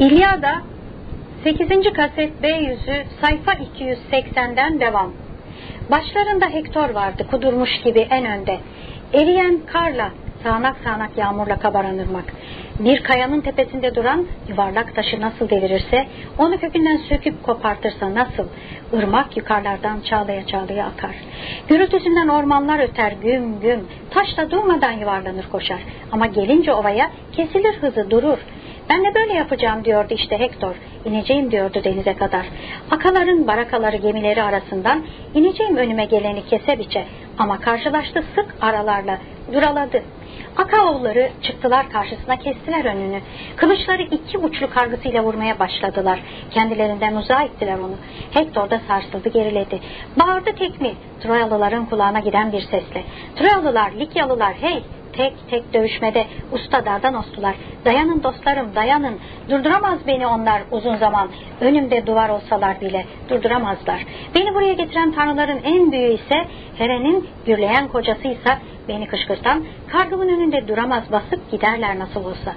İlyada 8. kaset B yüzü sayfa 280'den devam. Başlarında Hektor vardı kudurmuş gibi en önde. Eriyen karla sağanak sağanak yağmurla kabaran ırmak. Bir kayanın tepesinde duran yuvarlak taşı nasıl devirirse, onu kökünden söküp kopartırsa nasıl, ırmak yukarılardan çağlaya çağlaya akar. Gürültüsünden ormanlar öter güm güm, taş da durmadan yuvarlanır koşar. Ama gelince ovaya kesilir hızı durur. Ben de böyle yapacağım diyordu işte Hektor. İneceğim diyordu denize kadar. Akaların barakaları gemileri arasından ineceğim önüme geleni kese biçe. Ama karşılaştı sık aralarla duraladı. Akaoğulları çıktılar karşısına kestiler önünü. Kılıçları iki uçlu kargısıyla vurmaya başladılar. Kendilerinden uzağa ittiler onu. Hektor da sarsıldı geriledi. Bağırdı tekmi Troyalıların kulağına giden bir sesle. Troyalılar, Likyalılar hey tek tek dövüşmede usta dardan ostular. Dayanın dostlarım dayanın. Durduramaz beni onlar uzun zaman. Önümde duvar olsalar bile durduramazlar. Beni buraya getiren tanrıların en büyüğü ise Heren'in gürleyen kocasıysa beni kışkırtan kargımın önünde duramaz basıp giderler nasıl olsa.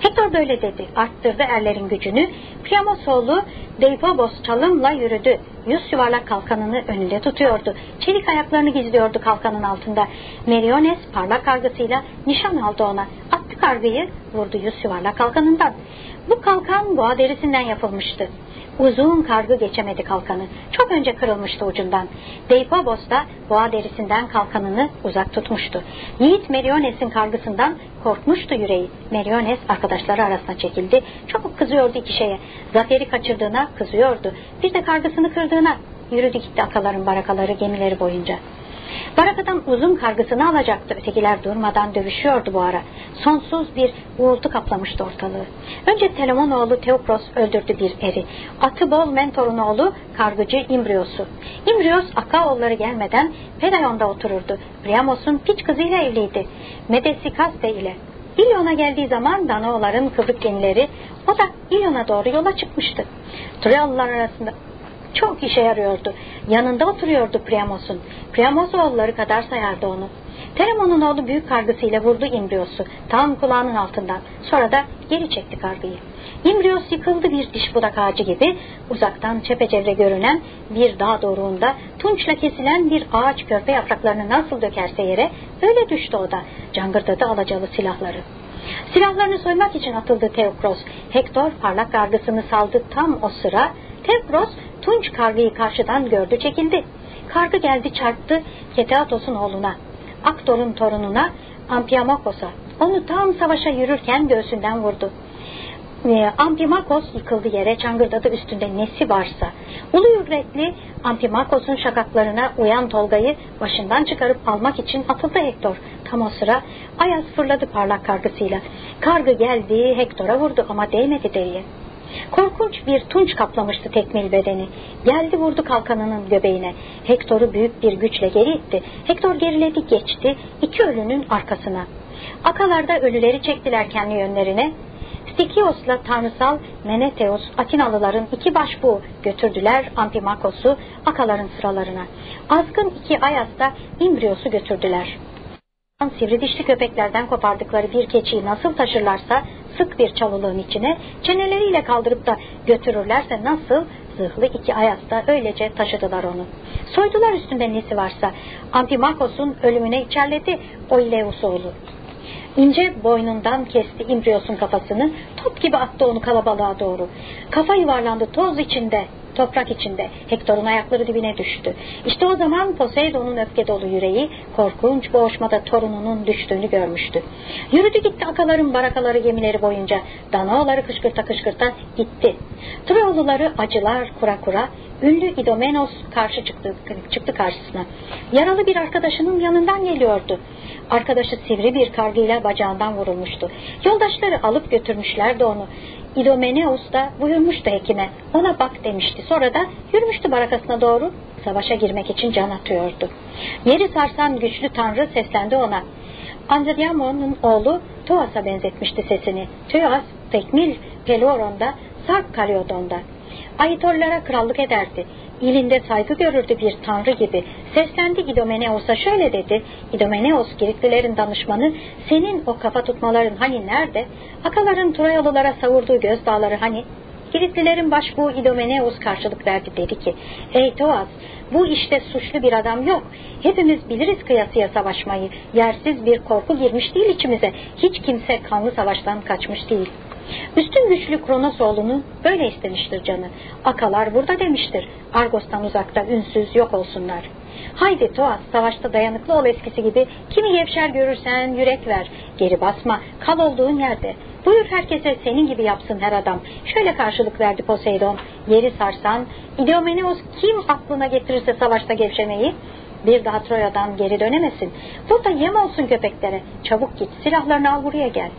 Hector böyle dedi. Arttırdı erlerin gücünü. Priamos oğlu Deipobos çalımla yürüdü. Yüz yuvarlak kalkanını önünde tutuyordu. Çelik ayaklarını gizliyordu kalkanın altında. Meriones parlak kargısıyla nişan aldı ona. Attı kargıyı vurdu yüz yuvarlak kalkanından. Bu kalkan boğa derisinden yapılmıştı. Uzun kargı geçemedi kalkanı. Çok önce kırılmıştı ucundan. Deipobos da boğa derisinden kalkanını uzak tutmuştu. Yiğit Meriones'in kargısından korkmuştu yüreği. Meriones arkadaşları arasına çekildi. Çok kızıyordu iki şeye. Zaferi kaçırdığına kızıyordu. Bir de kargısını kırdığına. Yürüdü gitti akaların barakaları gemileri boyunca. Barakadan uzun kargısını alacaktı. Ötekiler durmadan dövüşüyordu bu ara. Sonsuz bir uğultu kaplamıştı ortalığı. Önce Telamon oğlu Teokros öldürdü bir eri. Atı bol mentorun oğlu kargıcı İmbrios'u. İmbrios Akaoğulları gelmeden Pedayon'da otururdu. Priamos'un piç kızıyla evliydi. Medesikaste ile. İlyon'a geldiği zaman Danaoların kıvrık genileri o da İlyon'a doğru yola çıkmıştı. Troyalılar arasında çok işe yarıyordu. Yanında oturuyordu Priamos'un. Priamos oğulları kadar sayardı onu. Teremon'un oğlu büyük kargısıyla vurdu İmbrios'u tam kulağının altından. Sonra da geri çekti kargıyı. İmbrios yıkıldı bir diş budak ağacı gibi uzaktan çepeçevre görünen bir dağ doruğunda tunçla kesilen bir ağaç körpe yapraklarını nasıl dökerse yere öyle düştü o da cangırdadı alacalı silahları. Silahlarını soymak için atıldı Teokros. Hektor parlak kargısını saldı tam o sıra. Teokros Tunç kargıyı karşıdan gördü çekildi. Kargı geldi çarptı Keteatos'un oğluna. Aktor'un torununa Ampiamakos'a. Onu tam savaşa yürürken göğsünden vurdu. E, Ampimakos yıkıldı yere çangırdadı üstünde nesi varsa. Ulu yürekli Ampimakos'un şakaklarına uyan Tolga'yı başından çıkarıp almak için atıldı Hektor. Tam o sıra Ayaz fırladı parlak kargısıyla. Kargı geldi Hektor'a vurdu ama değmedi deriye. Korkunç bir tunç kaplamıştı tekmil bedeni. Geldi vurdu kalkanının göbeğine. Hektor'u büyük bir güçle geri itti. Hektor geriledi geçti iki ölünün arkasına. Akalarda ölüleri çektiler kendi yönlerine. Stikios'la tanrısal Meneteos Atinalıların iki başbuğu götürdüler Ampimakos'u akaların sıralarına. Azgın iki Ayas'ta İmbrios'u götürdüler. Sivri dişli köpeklerden kopardıkları bir keçiyi nasıl taşırlarsa sık bir çalılığın içine çeneleriyle kaldırıp da götürürlerse nasıl zırhlı iki ayakta öylece taşıdılar onu. Soydular üstünde nesi varsa. Ampimakos'un ölümüne içerledi Oileus oğlu. İnce boynundan kesti İmbrios'un kafasını, top gibi attı onu kalabalığa doğru. Kafa yuvarlandı toz içinde, toprak içinde. Hektor'un ayakları dibine düştü. İşte o zaman Poseidon'un öfke dolu yüreği korkunç boğuşmada torununun düştüğünü görmüştü. Yürüdü gitti akaların barakaları gemileri boyunca. Danaoları kışkırta kışkırta gitti. Troyalıları acılar kura kura ünlü İdomenos karşı çıktı, çıktı karşısına. Yaralı bir arkadaşının yanından geliyordu. Arkadaşı sivri bir kargıyla bacağından vurulmuştu. Yoldaşları alıp götürmüşlerdi onu. İdomeneus da buyurmuştu hekime. Ona bak demişti. Sonra da yürümüştü barakasına doğru savaşa girmek için can atıyordu. Yeri sarsan güçlü tanrı seslendi ona. Andradiamon'un oğlu Thoas'a benzetmişti sesini. Thoas, Tekmil Peloron'da, Sarp Kalyodon'da. Aitorlara krallık ederdi. İlinde saygı görürdü bir tanrı gibi. Seslendi İdomeneos'a şöyle dedi. İdomeneos Giritlilerin danışmanı senin o kafa tutmaların hani nerede? Akaların Troyalılara savurduğu göz dağları hani? Giritlilerin başbuğu İdomeneus karşılık verdi dedi ki Ey Toaz bu işte suçlu bir adam yok. Hepimiz biliriz kıyasıya savaşmayı. Yersiz bir korku girmiş değil içimize. Hiç kimse kanlı savaştan kaçmış değil. Üstün güçlü Kronos oğlunu böyle istemiştir canı. Akalar burada demiştir. Argos'tan uzakta ünsüz yok olsunlar. Haydi Toas savaşta dayanıklı ol eskisi gibi. Kimi gevşer görürsen yürek ver. Geri basma kal olduğun yerde. Buyur herkese senin gibi yapsın her adam. Şöyle karşılık verdi Poseidon. Yeri sarsan, İdeomeneos kim aklına getirirse savaşta gevşemeyi, bir daha Troya'dan geri dönemesin. Burada yem olsun köpeklere. Çabuk git silahlarını al buraya gel.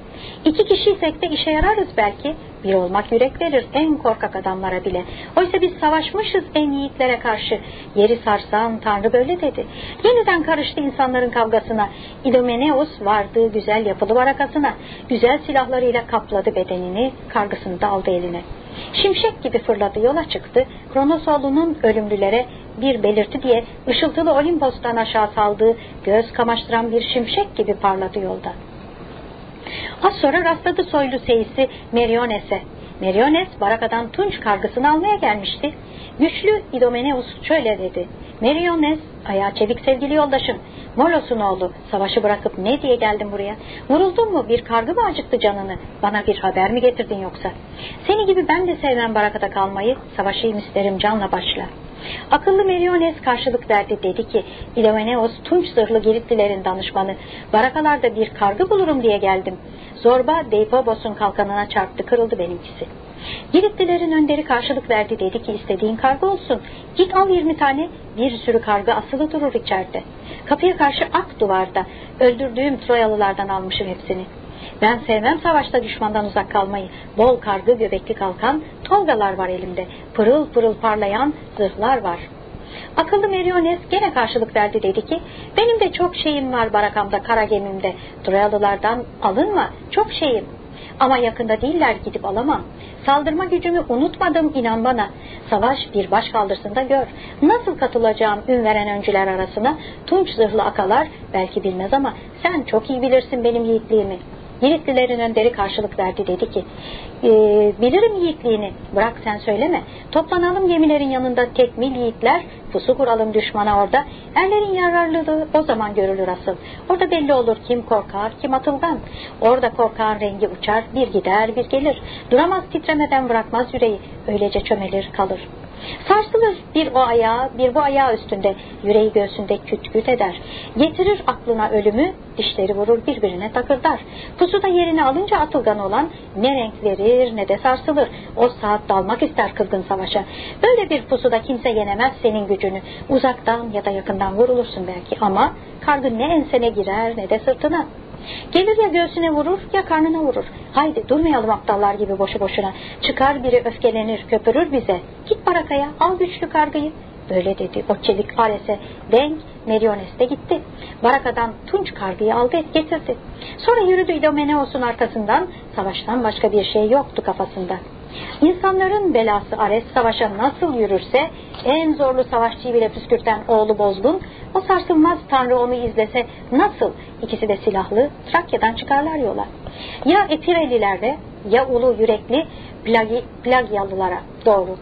İki kişiysek de işe yararız belki. Bir olmak yürek verir en korkak adamlara bile. Oysa biz savaşmışız en yiğitlere karşı. Yeri sarsan Tanrı böyle dedi. Yeniden karıştı insanların kavgasına. İdomeneos vardı güzel yapılı varakasına. Güzel silahlarıyla kapladı bedenini, kargısını da aldı eline. Şimşek gibi fırladı yola çıktı. Kronos oğlunun ölümlülere bir belirti diye ışıltılı Olimpos'tan aşağı saldığı göz kamaştıran bir şimşek gibi parladı yolda. Az sonra rastladı soylu seyisi Meriones'e. Meriones barakadan tunç kargısını almaya gelmişti. Güçlü İdomeneus şöyle dedi. Meriones, ayağı çevik sevgili yoldaşım. Molos'un oğlu, savaşı bırakıp ne diye geldin buraya? Vuruldun mu, bir kargı mı acıktı canını? Bana bir haber mi getirdin yoksa? Seni gibi ben de sevmem barakata kalmayı, savaşayım isterim canla başla. Akıllı Meriones karşılık verdi dedi ki İdomeneos tunç zırhlı Giritlilerin danışmanı barakalarda bir kargı bulurum diye geldim. Zorba Deipobos'un kalkanına çarptı kırıldı benimkisi. Giritlilerin önderi karşılık verdi dedi ki istediğin kargı olsun. Git al yirmi tane bir sürü kargı asılı durur içeride. Kapıya karşı ak duvarda öldürdüğüm Troyalılardan almışım hepsini. Ben sevmem savaşta düşmandan uzak kalmayı. Bol kargı göbekli kalkan tolgalar var elimde. Pırıl pırıl parlayan zırhlar var. Akıllı Meriones gene karşılık verdi dedi ki benim de çok şeyim var barakamda kara gemimde. Troyalılardan alınma çok şeyim. Ama yakında değiller gidip alamam. Saldırma gücümü unutmadım inan bana. Savaş bir baş kaldırsın da gör. Nasıl katılacağım ün veren öncüler arasına? Tunç zırhlı akalar belki bilmez ama sen çok iyi bilirsin benim yiğitliğimi.'' Yiğitlilerin önderi karşılık verdi dedi ki e, bilirim yiğitliğini. Bırak sen söyleme. Toplanalım gemilerin yanında tekmil yiğitler. Pusu kuralım düşmana orada. Erlerin yararlılığı o zaman görülür asıl. Orada belli olur kim korkar kim atılgan. Orada korkağın rengi uçar bir gider bir gelir. Duramaz titremeden bırakmaz yüreği. Öylece çömelir kalır Sarsılır bir o ayağı bir bu ayağı üstünde yüreği göğsünde küt küt eder. Getirir aklına ölümü dişleri vurur birbirine takırdar. Pusuda yerini alınca atılgan olan ne renk verir ne de sarsılır. O saat dalmak ister kızgın savaşa. Böyle bir pusuda kimse yenemez senin gücünü. Uzaktan ya da yakından vurulursun belki ama kargı ne ensene girer ne de sırtına. Gelir ya göğsüne vurur ya karnına vurur. Haydi durmayalım aptallar gibi boşu boşuna. Çıkar biri öfkelenir köpürür bize. Git barakaya al güçlü kargıyı. Böyle dedi o çelik Ares'e. Denk Meriones de gitti. Barakadan tunç kargıyı aldı et getirdi. Sonra yürüdü İdomeneos'un arkasından. Savaştan başka bir şey yoktu kafasında. İnsanların belası Ares savaşa nasıl yürürse en zorlu savaşçıyı bile püskürten oğlu Bozgun o sarsılmaz tanrı onu izlese nasıl ikisi de silahlı Trakya'dan çıkarlar yola. Ya Epirelilerle ya ulu yürekli Plagi, Plagyalılara doğru.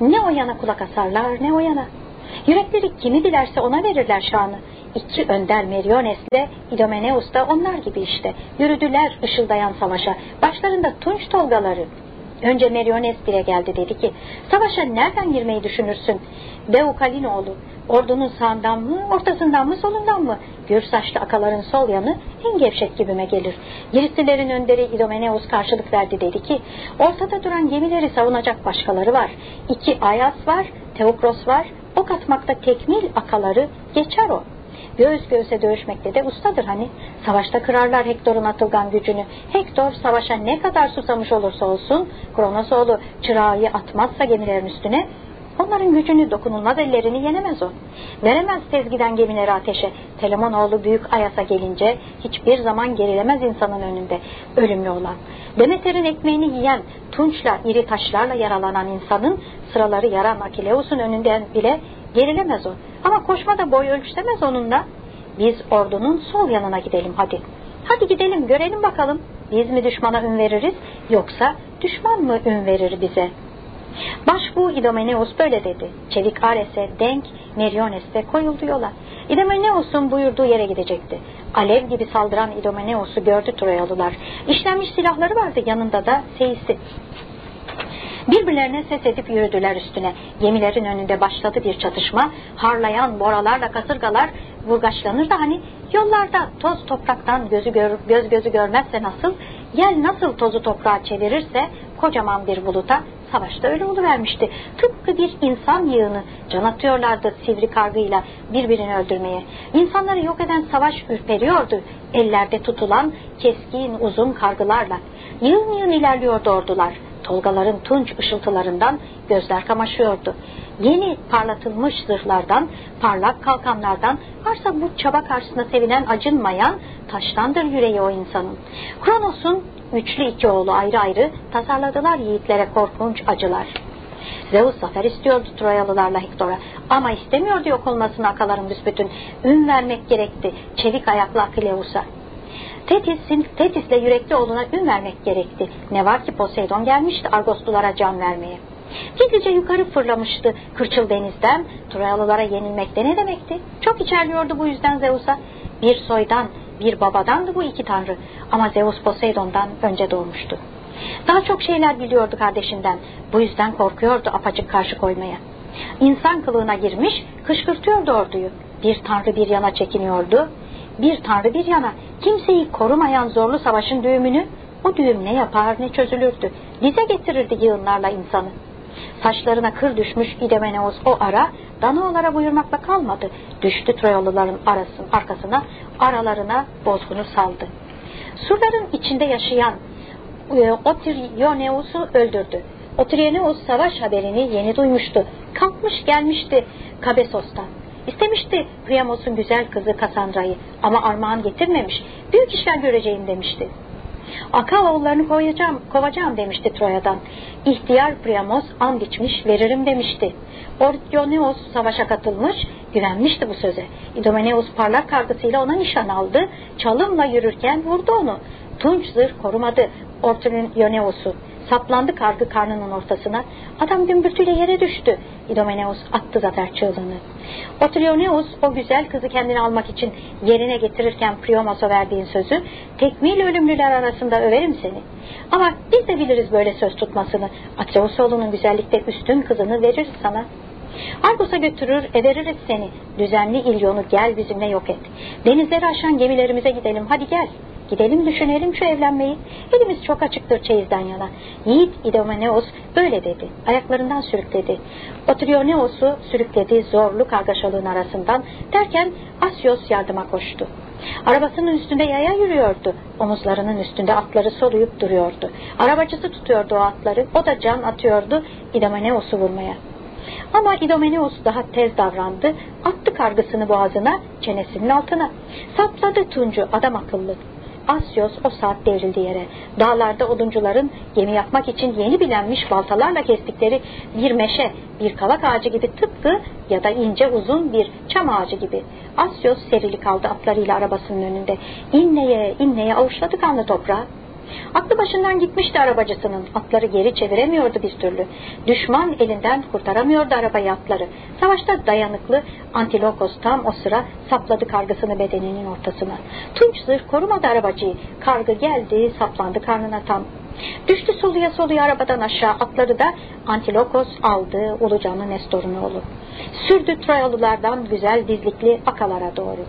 Ne o yana kulak asarlar ne o yana. Yürekleri kimi dilerse ona verirler şanı. İki önder Meriones'le İdomeneus da onlar gibi işte. Yürüdüler ışıldayan savaşa. Başlarında tunç tolgaları. Önce Meriones dile geldi dedi ki savaşa nereden girmeyi düşünürsün? Beukalinoğlu ordunun sağından mı ortasından mı solundan mı? Gür saçlı akaların sol yanı en gevşek gibime gelir. Giritlilerin önderi İdomeneus karşılık verdi dedi ki ortada duran gemileri savunacak başkaları var. İki Ayas var, Teokros var, ok atmakta tekmil akaları geçer o. Göğüs göğüse dövüşmekte de ustadır hani. Savaşta kırarlar Hektor'un atılgan gücünü. Hektor savaşa ne kadar susamış olursa olsun Kronos oğlu çırağı atmazsa gemilerin üstüne Onların gücünü dokunulmaz ellerini yenemez o. Veremez tezgiden gemileri ateşe. Telemon oğlu büyük Ayas'a gelince hiçbir zaman gerilemez insanın önünde ölümlü olan. Demeter'in ekmeğini yiyen tunçla, iri taşlarla yaralanan insanın sıraları yaran Akileus'un önünden bile gerilemez o. Ama koşma da boy ölçtemez onunla. Biz ordunun sol yanına gidelim hadi. Hadi gidelim görelim bakalım. Biz mi düşmana ün veririz yoksa düşman mı ün verir bize?'' Başbuğ İdomeneus böyle dedi. Çevik Ares'e denk Meriones'te koyuldu yola. İdomeneus'un buyurduğu yere gidecekti. Alev gibi saldıran İdomeneus'u gördü Troyalılar. İşlenmiş silahları vardı yanında da seyisi. Birbirlerine ses edip yürüdüler üstüne. Gemilerin önünde başladı bir çatışma. Harlayan boralarla kasırgalar vurgaçlanır da hani yollarda toz topraktan gözü gör, göz gözü görmezse nasıl, yel nasıl tozu toprağa çevirirse kocaman bir buluta savaşta öyle oluvermişti. Tıpkı bir insan yığını can atıyorlardı sivri kargıyla birbirini öldürmeye. İnsanları yok eden savaş ürperiyordu ellerde tutulan keskin uzun kargılarla. Yığın yığın ilerliyordu ordular. Tolgaların tunç ışıltılarından gözler kamaşıyordu. Yeni parlatılmış zırhlardan, parlak kalkanlardan, varsa bu çaba karşısında sevinen acınmayan taştandır yüreği o insanın. Kronos'un üçlü iki oğlu ayrı ayrı tasarladılar yiğitlere korkunç acılar. Zeus zafer istiyordu Troyalılarla Hektor'a ama istemiyordu yok olmasını akaların büsbütün. Ün vermek gerekti çevik ayaklı Akileus'a. Tetis'in Tetis'le yürekli oğluna ün vermek gerekti. Ne var ki Poseidon gelmişti Argoslulara can vermeye. Gizlice yukarı fırlamıştı kırçıl denizden. Troyalılara yenilmek de ne demekti? Çok içerliyordu bu yüzden Zeus'a. Bir soydan, bir babadandı bu iki tanrı. Ama Zeus Poseidon'dan önce doğmuştu. Daha çok şeyler biliyordu kardeşinden. Bu yüzden korkuyordu apacık karşı koymaya. İnsan kılığına girmiş, kışkırtıyordu orduyu. Bir tanrı bir yana çekiniyordu. Bir tanrı bir yana kimseyi korumayan zorlu savaşın düğümünü o düğüm ne yapar ne çözülürdü. Dize getirirdi yığınlarla insanı. Saçlarına kır düşmüş İdemeneos o ara Danaolara buyurmakla kalmadı. Düştü Troyalıların arasın, arkasına, aralarına bozgunu saldı. Surların içinde yaşayan e, Otirioneus'u öldürdü. Otirioneus savaş haberini yeni duymuştu. Kalkmış gelmişti Kabesos'tan. İstemişti Priamos'un güzel kızı Kassandra'yı ama armağan getirmemiş. Büyük işler göreceğim demişti. Akavoğullarını kovacağım, kovacağım demişti Troya'dan. İhtiyar Priamos and içmiş veririm demişti. Ortioneos savaşa katılmış, güvenmişti bu söze. İdomeneus parlak kargısıyla ona nişan aldı, çalımla yürürken vurdu onu. Tunç zırh korumadı Ortioneos'u. Saplandı kargı karnının ortasına. Adam gümbürtüyle yere düştü. İdomeneus attı zafer çığlığını. Otrioneus o güzel kızı kendine almak için yerine getirirken Priomos'a verdiğin sözü tekmil ölümlüler arasında överim seni. Ama biz de biliriz böyle söz tutmasını. Atreus oğlunun güzellikte üstün kızını veririz sana. Argos'a götürür, eveririz seni. Düzenli İlyon'u gel bizimle yok et. Denizleri aşan gemilerimize gidelim, hadi gel. Gidelim düşünelim şu evlenmeyi. Elimiz çok açıktır çeyizden yana. Yiğit İdomeneos böyle dedi. Ayaklarından sürükledi. Otrioneos'u sürükledi zorlu kargaşalığın arasından. Derken Asyos yardıma koştu. Arabasının üstünde yaya yürüyordu. Omuzlarının üstünde atları soluyup duruyordu. Arabacısı tutuyordu o atları. O da can atıyordu İdomeneos'u vurmaya. Ama İdomeneus daha tez davrandı. Attı kargısını boğazına, çenesinin altına. Sapladı Tuncu adam akıllı. Asyos o saat devrildi yere. Dağlarda oduncuların gemi yapmak için yeni bilenmiş baltalarla kestikleri bir meşe, bir kavak ağacı gibi tıpkı ya da ince uzun bir çam ağacı gibi. Asyos serili kaldı atlarıyla arabasının önünde. İnneye inneye avuçladı kanlı toprağı. Aklı başından gitmişti arabacısının. Atları geri çeviremiyordu bir türlü. Düşman elinden kurtaramıyordu arabayı atları. Savaşta dayanıklı Antilokos tam o sıra sapladı kargısını bedeninin ortasına. Tunç zırh korumadı arabacıyı. Kargı geldi saplandı karnına tam. Düştü soluya soluya arabadan aşağı atları da Antilokos aldı Ulucanlı Nestor'un oğlu. Sürdü Troyalılardan güzel dizlikli akalara doğru.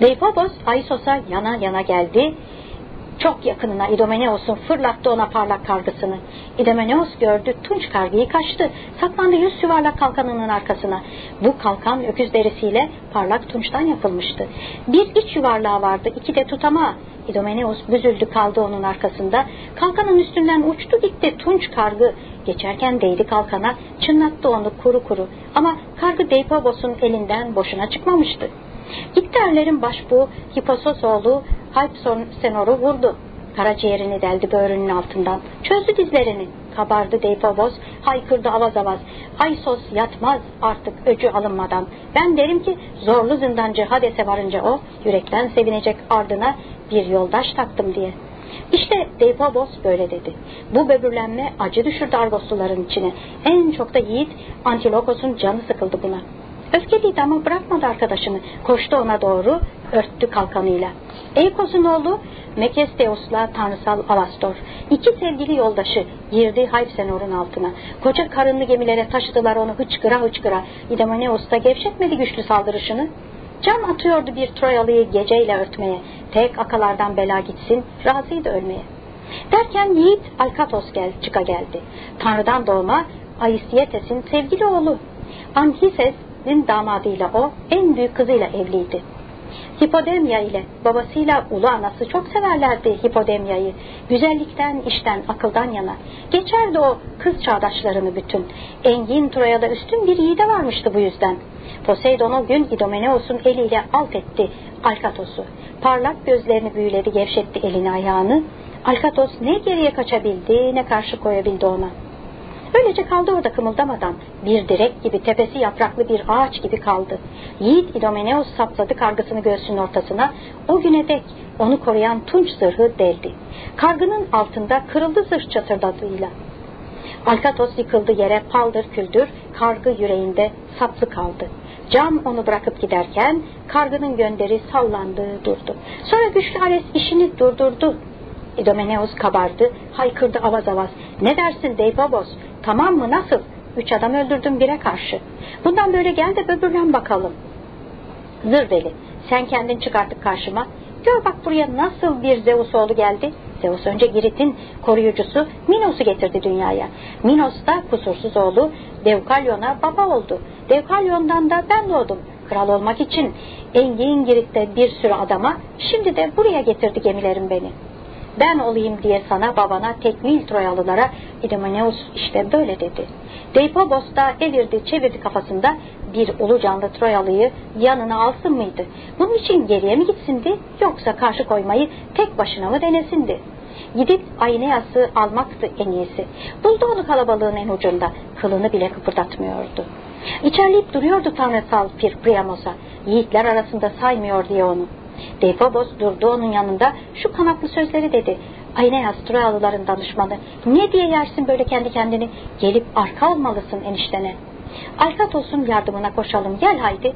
Deipobos Aisos'a yana yana geldi çok yakınına İdomeneos'un fırlattı ona parlak kargısını. İdomeneos gördü tunç kargıyı kaçtı. Saklandı yüz yuvarlak kalkanının arkasına. Bu kalkan öküz derisiyle parlak tunçtan yapılmıştı. Bir iç yuvarlağı vardı iki de tutama. İdomeneos büzüldü kaldı onun arkasında. Kalkanın üstünden uçtu gitti tunç kargı. Geçerken değdi kalkana çınlattı onu kuru kuru. Ama kargı Deipobos'un elinden boşuna çıkmamıştı. İkterlerin başbuğu Hiposos oğlu Hypsenor'u vurdu. Karaciğerini deldi böğrünün altından. Çözdü dizlerini. Kabardı Deypobos, haykırdı avaz avaz. Aysos yatmaz artık öcü alınmadan. Ben derim ki zorlu zindancı Hades'e varınca o, yürekten sevinecek ardına bir yoldaş taktım diye. İşte Deypobos böyle dedi. Bu böbürlenme acı düşürdü Argosluların içine. En çok da Yiğit Antilokos'un canı sıkıldı buna. Öfkeliydi ama bırakmadı arkadaşını. Koştu ona doğru, örttü kalkanıyla. Eikos'un oğlu Mekesteos'la tanrısal Alastor. İki sevgili yoldaşı girdi Hayfsenor'un altına. Koca karınlı gemilere taşıdılar onu hıçkıra hıçkıra. İdomeneos da gevşetmedi güçlü saldırışını. Can atıyordu bir Troyalı'yı geceyle örtmeye. Tek akalardan bela gitsin, razıydı ölmeye. Derken Yiğit Alkatos gel, çıka geldi. Tanrı'dan doğma Aisietes'in sevgili oğlu. Anhises'in damadıyla o, en büyük kızıyla evliydi. Hipodemya ile babasıyla ulu anası çok severlerdi Hipodemya'yı. Güzellikten, işten, akıldan yana. Geçerdi o kız çağdaşlarını bütün. Engin Troya'da üstün bir yiğide varmıştı bu yüzden. Poseidon o gün Idomeneos'un eliyle alt etti Alkatos'u. Parlak gözlerini büyüledi, gevşetti elini ayağını. Alkatos ne geriye kaçabildi ne karşı koyabildi ona. Öylece kaldı orada kımıldamadan. Bir direk gibi tepesi yapraklı bir ağaç gibi kaldı. Yiğit İdomeneos sapladı kargısını göğsünün ortasına. O güne dek onu koruyan tunç zırhı deldi. Kargının altında kırıldı zırh çatırdadığıyla. Alkatos yıkıldı yere paldır küldür, kargı yüreğinde saplı kaldı. Cam onu bırakıp giderken kargının gönderi sallandı durdu. Sonra güçlü Ares işini durdurdu. İdomeneos kabardı, haykırdı avaz avaz. Ne dersin Deipobos? Tamam mı nasıl? Üç adam öldürdüm bire karşı. Bundan böyle gel de böbürlen bakalım. Zır sen kendin çıkarttık karşıma. Gör bak buraya nasıl bir Zeus oğlu geldi. Zeus önce Girit'in koruyucusu Minos'u getirdi dünyaya. Minos da kusursuz oğlu Devkalyon'a baba oldu. Devkalyon'dan da ben doğdum. Kral olmak için Engin Girit'te bir sürü adama şimdi de buraya getirdi gemilerim beni.'' Ben olayım diye sana babana tekmil Troyalılara İdomeneus işte böyle dedi. Deipobos da evirdi çevirdi kafasında bir ulu canlı Troyalı'yı yanına alsın mıydı? Bunun için geriye mi gitsindi yoksa karşı koymayı tek başına mı denesindi? Gidip Aineas'ı almaktı en iyisi. Buldu onu kalabalığın en ucunda. Kılını bile kıpırdatmıyordu. İçerleyip duruyordu tanrısal Pir Priamos'a. Yiğitler arasında saymıyor diye onu. Defobos durdu onun yanında şu kanatlı sözleri dedi. Ayneas Troyalıların danışmanı. Ne diye yersin böyle kendi kendini? Gelip arka olmalısın eniştene. Alkatos'un yardımına koşalım gel haydi.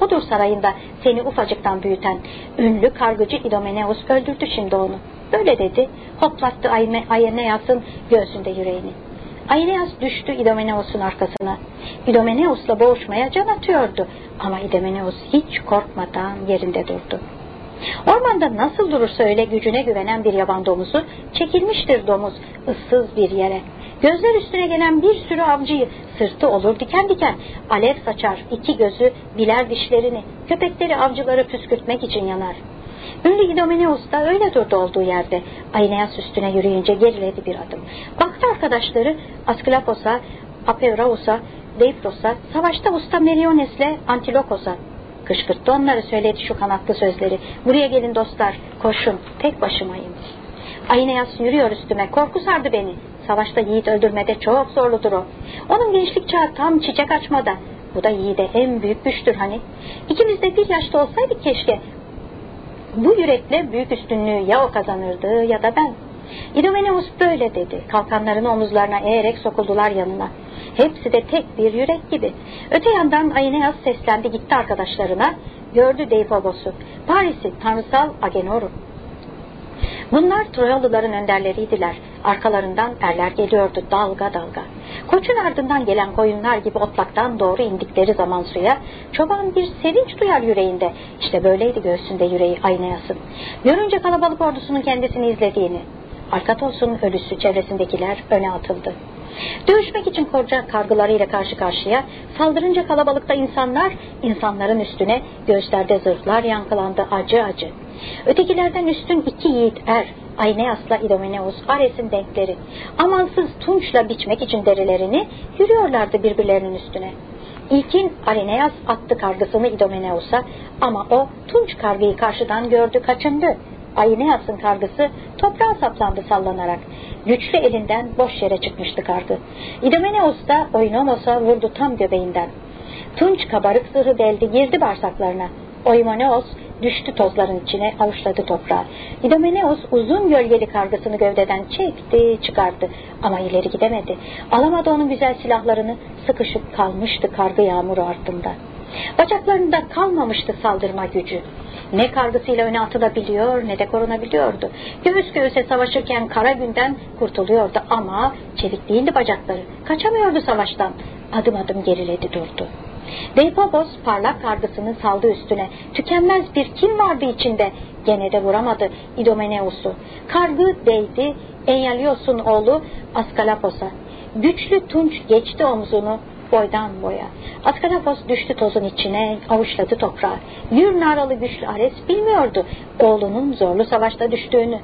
Odur sarayında seni ufacıktan büyüten ünlü kargıcı İdomeneus öldürdü şimdi onu. Böyle dedi, hoplattı Ayeneas'ın göğsünde yüreğini. Aeneas düştü İdomeneos'un arkasına. İdomeneos'la boğuşmaya can atıyordu ama İdomeneos hiç korkmadan yerinde durdu. Ormanda nasıl durursa öyle gücüne güvenen bir yaban domuzu çekilmiştir domuz ıssız bir yere. Gözler üstüne gelen bir sürü avcıyı sırtı olur diken diken alev saçar iki gözü biler dişlerini köpekleri avcıları püskürtmek için yanar.'' Ünlü Idomeneus da öyle durdu olduğu yerde. Aeneas üstüne yürüyünce geriledi bir adım. Baktı arkadaşları Askelapos'a, Apeuraus'a, Deiphros'a, savaşta usta Meriones'le Antilokos'a. Kışkırttı onları söyledi şu kanatlı sözleri. Buraya gelin dostlar, koşun, tek başımayım. Aeneas yürüyor üstüme, korku sardı beni. Savaşta yiğit öldürmede çok zorludur o. Onun gençlik çağı tam çiçek açmada. Bu da yiğide en büyük güçtür hani. İkimiz de bir yaşta olsaydık keşke. Bu yürekle büyük üstünlüğü ya o kazanırdı ya da ben. İdomeneus böyle dedi. Kalkanlarını omuzlarına eğerek sokuldular yanına. Hepsi de tek bir yürek gibi. Öte yandan Aeneas seslendi gitti arkadaşlarına. Gördü Deifobos'u. Paris'i tanrısal Agenor'u. Bunlar Troyalıların önderleriydiler. Arkalarından erler geliyordu dalga dalga. Koçun ardından gelen koyunlar gibi otlaktan doğru indikleri zaman suya çoban bir sevinç duyar yüreğinde. İşte böyleydi göğsünde yüreği Aynayas'ın. Görünce kalabalık ordusunun kendisini izlediğini. Arkatos'un ölüsü çevresindekiler öne atıldı. Dövüşmek için koca kargılarıyla karşı karşıya, saldırınca kalabalıkta insanlar, insanların üstüne göğüslerde zırhlar yankılandı acı acı. Ötekilerden üstün iki yiğit er, Ayneas'la İdomeneus, Ares'in denkleri, amansız tunçla biçmek için derilerini yürüyorlardı birbirlerinin üstüne. İlkin Areneas attı kargısını İdomeneus'a ama o tunç kargıyı karşıdan gördü kaçındı. Aineas'ın kargısı toprağa saplandı sallanarak. Güçlü elinden boş yere çıkmıştı kargı. İdomeneus da Oinonos'a vurdu tam göbeğinden. Tunç kabarık zırhı deldi girdi bağırsaklarına. Oinoneos düştü tozların içine avuçladı toprağı. İdomeneus uzun gölgeli kargısını gövdeden çekti çıkardı ama ileri gidemedi. Alamadı onun güzel silahlarını sıkışıp kalmıştı kargı yağmuru ardında. Bacaklarında kalmamıştı saldırma gücü. Ne kargısıyla öne atılabiliyor ne de korunabiliyordu. Göğüs göğüse savaşırken kara günden kurtuluyordu ama çevik değildi bacakları. Kaçamıyordu savaştan. Adım adım geriledi durdu. Deipobos parlak kargısını saldı üstüne. Tükenmez bir kim vardı içinde? Gene de vuramadı İdomeneus'u. Kargı değdi Enyalios'un oğlu Askalapos'a. Güçlü tunç geçti omzunu boydan boya. Askalapos düştü tozun içine, avuçladı toprağı. Yür naralı güçlü Ares bilmiyordu oğlunun zorlu savaşta düştüğünü.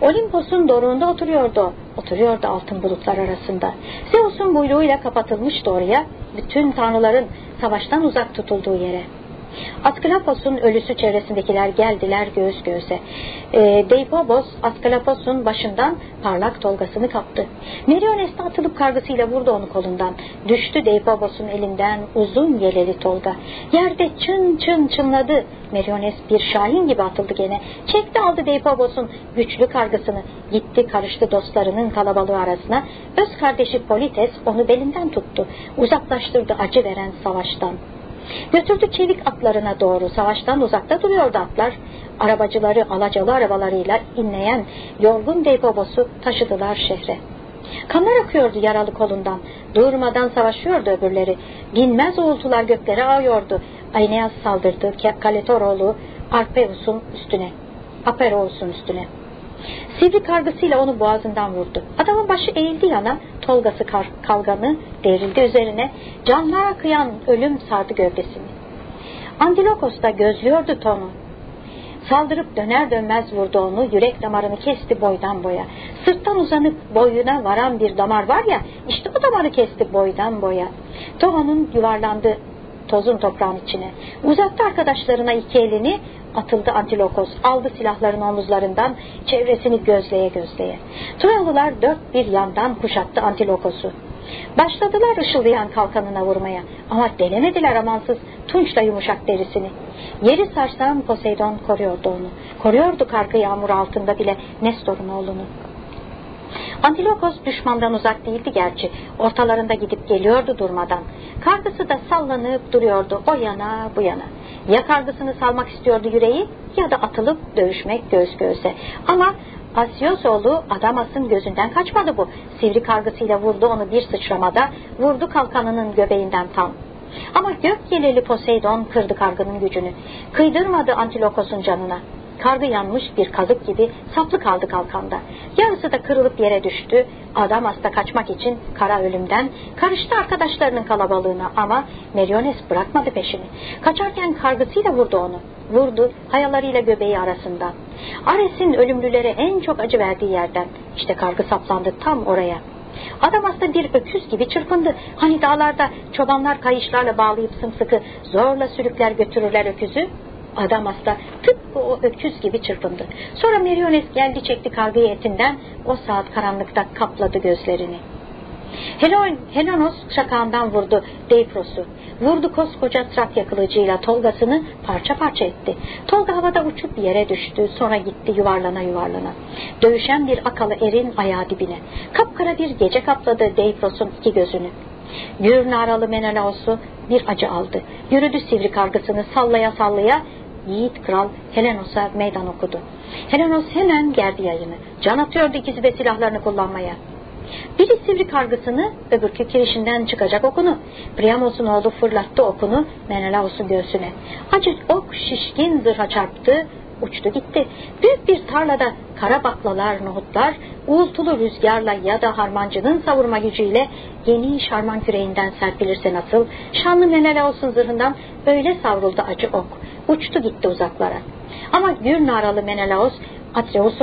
Olimpos'un doruğunda oturuyordu. Oturuyordu altın bulutlar arasında. Zeus'un buyruğuyla kapatılmıştı oraya. Bütün tanrıların savaştan uzak tutulduğu yere. Askelapos'un ölüsü çevresindekiler geldiler göğüs göğüse. E, Deipobos Askelapos'un başından parlak tolgasını kaptı. Meriones de atılıp kargısıyla vurdu onu kolundan. Düştü Deipobos'un elinden uzun yeleli tolga. Yerde çın çın çınladı. Meriones bir şahin gibi atıldı gene. Çekti aldı Deipobos'un güçlü kargısını. Gitti karıştı dostlarının kalabalığı arasına. Öz kardeşi Polites onu belinden tuttu. Uzaklaştırdı acı veren savaştan. Götürdü çevik atlarına doğru. Savaştan uzakta duruyordu atlar. Arabacıları alacalı arabalarıyla inleyen yorgun Deybobos'u taşıdılar şehre. Kanlar akıyordu yaralı kolundan. Durmadan savaşıyordu öbürleri. Binmez uğultular göklere ağıyordu. Aeneas saldırdı Kaletoroğlu Arpeus'un üstüne. Aperous'un üstüne. Sivri kargısıyla onu boğazından vurdu. Adamın başı eğildi yana, tolgası kalganı devrildi üzerine, canlar akıyan ölüm sardı gövdesini. Antilokos da gözlüyordu tonu. Saldırıp döner dönmez vurdu onu, yürek damarını kesti boydan boya. Sırttan uzanıp boyuna varan bir damar var ya, işte o damarı kesti boydan boya. Tohon'un yuvarlandı tozun toprağın içine. Uzattı arkadaşlarına iki elini, atıldı Antilokos, aldı silahlarını omuzlarından, çevresini gözleye gözleye. Troyalılar dört bir yandan kuşattı Antilokos'u. Başladılar ışıldayan kalkanına vurmaya ama delemediler amansız tunçla yumuşak derisini. Yeri sarsan Poseidon koruyordu onu. Koruyordu kargı yağmur altında bile Nestor'un oğlunu. Antilokos düşmandan uzak değildi gerçi. Ortalarında gidip geliyordu durmadan. Kargısı da sallanıp duruyordu o yana bu yana. Ya kargısını salmak istiyordu yüreği ya da atılıp dövüşmek göğüs göğüse. Ama Asyosoğlu Adamas'ın gözünden kaçmadı bu. Sivri kargısıyla vurdu onu bir sıçramada, vurdu kalkanının göbeğinden tam. Ama gök yeleli Poseidon kırdı kargının gücünü. Kıydırmadı Antilokos'un canına. Kargı yanmış bir kazık gibi saplı kaldı kalkanda. Yarısı da kırılıp yere düştü. Adam hasta kaçmak için kara ölümden karıştı arkadaşlarının kalabalığına ama Meriones bırakmadı peşini. Kaçarken kargısıyla vurdu onu. Vurdu hayalarıyla göbeği arasında. Ares'in ölümlülere en çok acı verdiği yerden. İşte kargı saplandı tam oraya. Adam aslında bir öküz gibi çırpındı. Hani dağlarda çobanlar kayışlarla bağlayıp sımsıkı zorla sürükler götürürler öküzü. Adam hasta tıpkı o öküz gibi çırpındı. Sonra Meriones geldi çekti kargıyı etinden o saat karanlıkta kapladı gözlerini. Helon, Helanos vurdu Deipros'u. Vurdu koskoca Trakya kılıcıyla Tolgasını parça parça etti. Tolga havada uçup yere düştü. Sonra gitti yuvarlana yuvarlana. Dövüşen bir akalı erin ayağı dibine. Kapkara bir gece kapladı Deipros'un iki gözünü. Gür naralı Menelaos'u bir acı aldı. Yürüdü sivri kargısını sallaya sallaya yiğit kral Helenos'a meydan okudu. Helenos hemen gerdi yayını. Can atıyordu ikisi de silahlarını kullanmaya. Biri sivri kargısını, öbürkü kirişinden çıkacak okunu. Priamos'un oğlu fırlattı okunu Menelaos'un göğsüne. Acı ok şişkin zırha çarptı, uçtu gitti. Büyük bir tarlada kara baklalar, nohutlar, uğultulu rüzgarla ya da harmancının savurma gücüyle yeni şarman küreğinden serpilirse nasıl, şanlı Menelaos'un zırhından öyle savruldu acı ok. Uçtu gitti uzaklara. Ama gür naralı Menelaos Atreus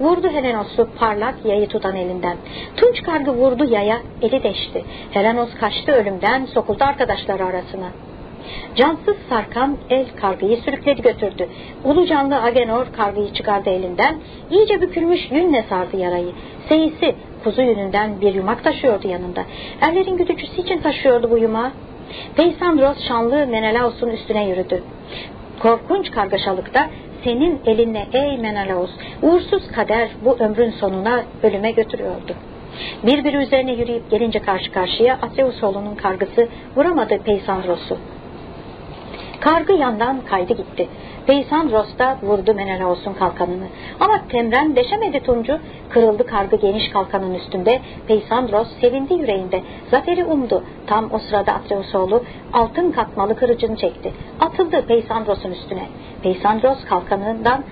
vurdu Helenos'u parlak yayı tutan elinden. Tunç kargı vurdu yaya, eli deşti. Helenos kaçtı ölümden, sokuldu arkadaşları arasına. Cansız sarkan el kargıyı sürükledi götürdü. Ulu canlı Agenor kargıyı çıkardı elinden. İyice bükülmüş yünle sardı yarayı. Seyisi kuzu yününden bir yumak taşıyordu yanında. Erlerin güdücüsü için taşıyordu bu yumağı. Peysandros şanlı Menelaos'un üstüne yürüdü. Korkunç kargaşalıkta senin elinle ey Menelaos uğursuz kader bu ömrün sonuna ölüme götürüyordu. Birbiri üzerine yürüyüp gelince karşı karşıya Atreus oğlunun kargısı vuramadı Peysandros'u. Kargı yandan kaydı gitti. Peysandros da vurdu Menelaos'un kalkanını. Ama Temren deşemedi Tuncu. Kırıldı kargı geniş kalkanın üstünde. Peysandros sevindi yüreğinde. Zaferi umdu. Tam o sırada Atreus altın katmalı kırıcını çekti. Atıldı Peysandros'un üstüne. Peysandros kalkanından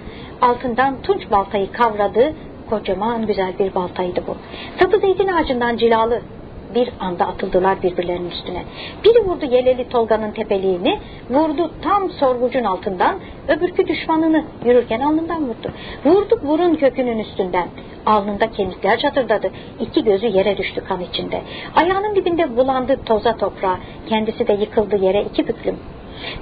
altından tunç baltayı kavradı. Kocaman güzel bir baltaydı bu. Sapı zeytin ağacından cilalı bir anda atıldılar birbirlerinin üstüne. Biri vurdu Yeleli Tolga'nın tepeliğini, vurdu tam sorgucun altından, öbürkü düşmanını yürürken alnından vurdu. Vurdu burun kökünün üstünden. Alnında kemikler çatırdadı. İki gözü yere düştü kan içinde. Ayağının dibinde bulandı toza toprağa. Kendisi de yıkıldı yere iki büklüm.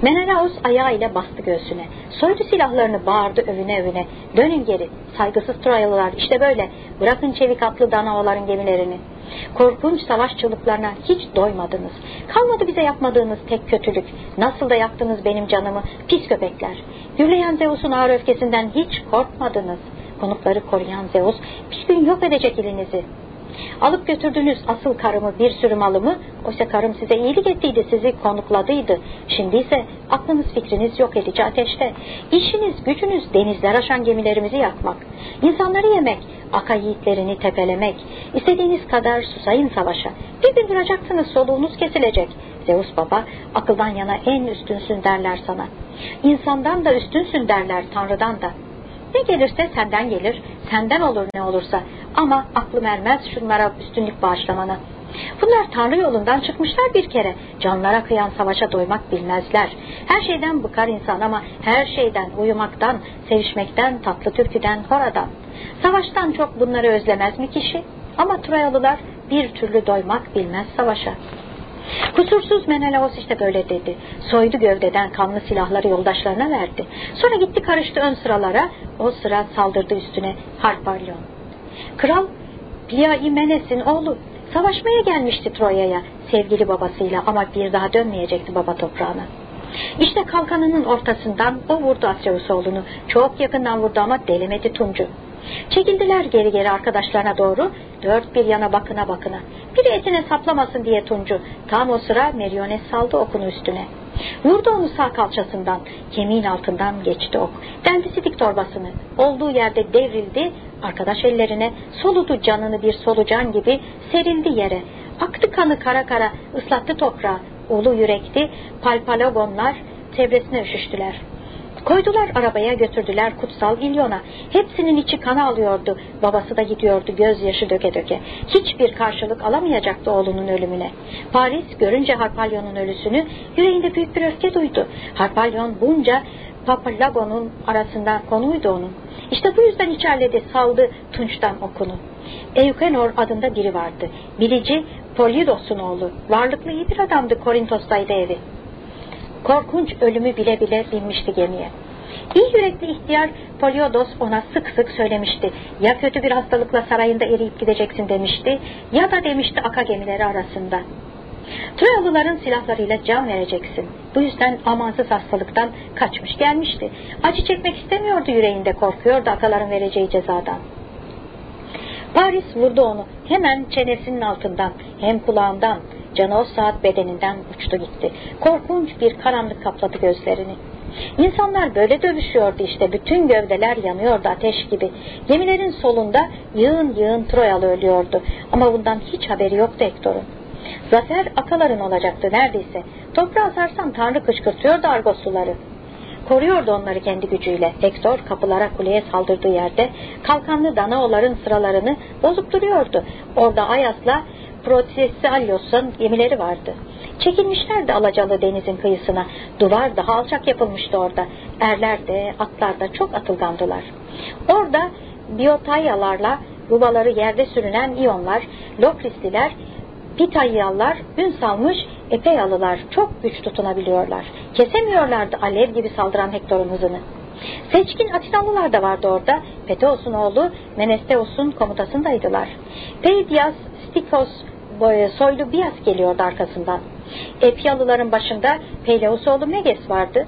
Menelaus ayağıyla bastı göğsüne. Soydu silahlarını bağırdı övüne övüne. Dönün geri. Saygısız Troyalılar işte böyle. Bırakın çevik atlı Danavaların gemilerini. Korkunç savaş çığlıklarına hiç doymadınız. Kalmadı bize yapmadığınız tek kötülük. Nasıl da yaktınız benim canımı pis köpekler. Gürleyen Zeus'un ağır öfkesinden hiç korkmadınız. Konukları koruyan Zeus bir gün yok edecek ilinizi. Alıp götürdünüz asıl karımı bir sürü malımı, oysa karım size iyilik ettiydi, sizi konukladıydı. Şimdi ise aklınız fikriniz yok edici ateşte. İşiniz, gücünüz denizler aşan gemilerimizi yakmak, insanları yemek, aka yiğitlerini tepelemek. İstediğiniz kadar susayın savaşa. Bir gün duracaksınız, soluğunuz kesilecek. Zeus baba, akıldan yana en üstünsün derler sana. İnsandan da üstünsün derler, Tanrı'dan da. Ne gelirse senden gelir, senden olur ne olursa. Ama aklım ermez şunlara üstünlük bağışlamana. Bunlar Tanrı yolundan çıkmışlar bir kere. Canlara kıyan savaşa doymak bilmezler. Her şeyden bıkar insan ama her şeyden, uyumaktan, sevişmekten, tatlı türküden, horadan. Savaştan çok bunları özlemez mi kişi? Ama Troyalılar bir türlü doymak bilmez savaşa. Kusursuz Menelaos işte böyle dedi. Soydu gövdeden kanlı silahları yoldaşlarına verdi. Sonra gitti karıştı ön sıralara. O sıra saldırdı üstüne Harparlyon. Kral Piaimenes'in oğlu savaşmaya gelmişti Troya'ya sevgili babasıyla ama bir daha dönmeyecekti baba toprağına. İşte kalkanının ortasından o vurdu Atreus oğlunu. Çok yakından vurdu ama delemedi Tuncu. Çekildiler geri geri arkadaşlarına doğru, dört bir yana bakına bakına. Biri etine saplamasın diye Tuncu, tam o sıra Meriones saldı okunu üstüne. Vurdu onu sağ kalçasından, kemiğin altından geçti ok. Deldi sidik torbasını, olduğu yerde devrildi, arkadaş ellerine soludu canını bir solucan gibi serildi yere. Aktı kanı kara kara, ıslattı toprağı, ulu yürekti, palpalagonlar çevresine üşüştüler. Koydular arabaya götürdüler kutsal İlyon'a. Hepsinin içi kana alıyordu. Babası da gidiyordu gözyaşı döke döke. Hiçbir karşılık alamayacaktı oğlunun ölümüne. Paris görünce Harpalyon'un ölüsünü yüreğinde büyük bir öfke duydu. Harpalyon bunca Papalagon'un arasında konuydu onun. İşte bu yüzden içerledi saldı Tunç'tan okunu. Eukenor adında biri vardı. Bilici Polyidos'un oğlu. Varlıklı iyi bir adamdı Korintos'taydı evi. Korkunç ölümü bile bile binmişti gemiye. İyi yürekli ihtiyar Poliodos ona sık sık söylemişti. Ya kötü bir hastalıkla sarayında eriyip gideceksin demişti ya da demişti aka gemileri arasında. Troyalıların silahlarıyla can vereceksin. Bu yüzden amansız hastalıktan kaçmış gelmişti. Acı çekmek istemiyordu yüreğinde korkuyordu akaların vereceği cezadan. Paris vurdu onu hemen çenesinin altından hem kulağından Canı o saat bedeninden uçtu gitti. Korkunç bir karanlık kapladı gözlerini. İnsanlar böyle dövüşüyordu işte. Bütün gövdeler yanıyordu ateş gibi. Gemilerin solunda yığın yığın Troyalı ölüyordu. Ama bundan hiç haberi yoktu Hektor'un. Zafer akaların olacaktı neredeyse. Toprağı sarsan Tanrı kışkırtıyordu Argosluları. Koruyordu onları kendi gücüyle. Hektor kapılara kuleye saldırdığı yerde kalkanlı Danaoların sıralarını bozup duruyordu. Orada Ayas'la Protesalios'un gemileri vardı. Çekilmişlerdi Alacalı denizin kıyısına. Duvar daha alçak yapılmıştı orada. Erler de atlar da çok atılgandılar. Orada biotayyalarla yuvaları yerde sürünen iyonlar, lokrisliler Pitayyalılar ün salmış Epeyalılar çok güç tutunabiliyorlar. Kesemiyorlardı alev gibi saldıran Hektor'un hızını. Seçkin Atinalılar da vardı orada. Peteos'un oğlu Menesteos'un komutasındaydılar. Peidias, Stikos, soylu Bias geliyordu arkasından. Epyalıların başında Peleus oğlu Meges vardı.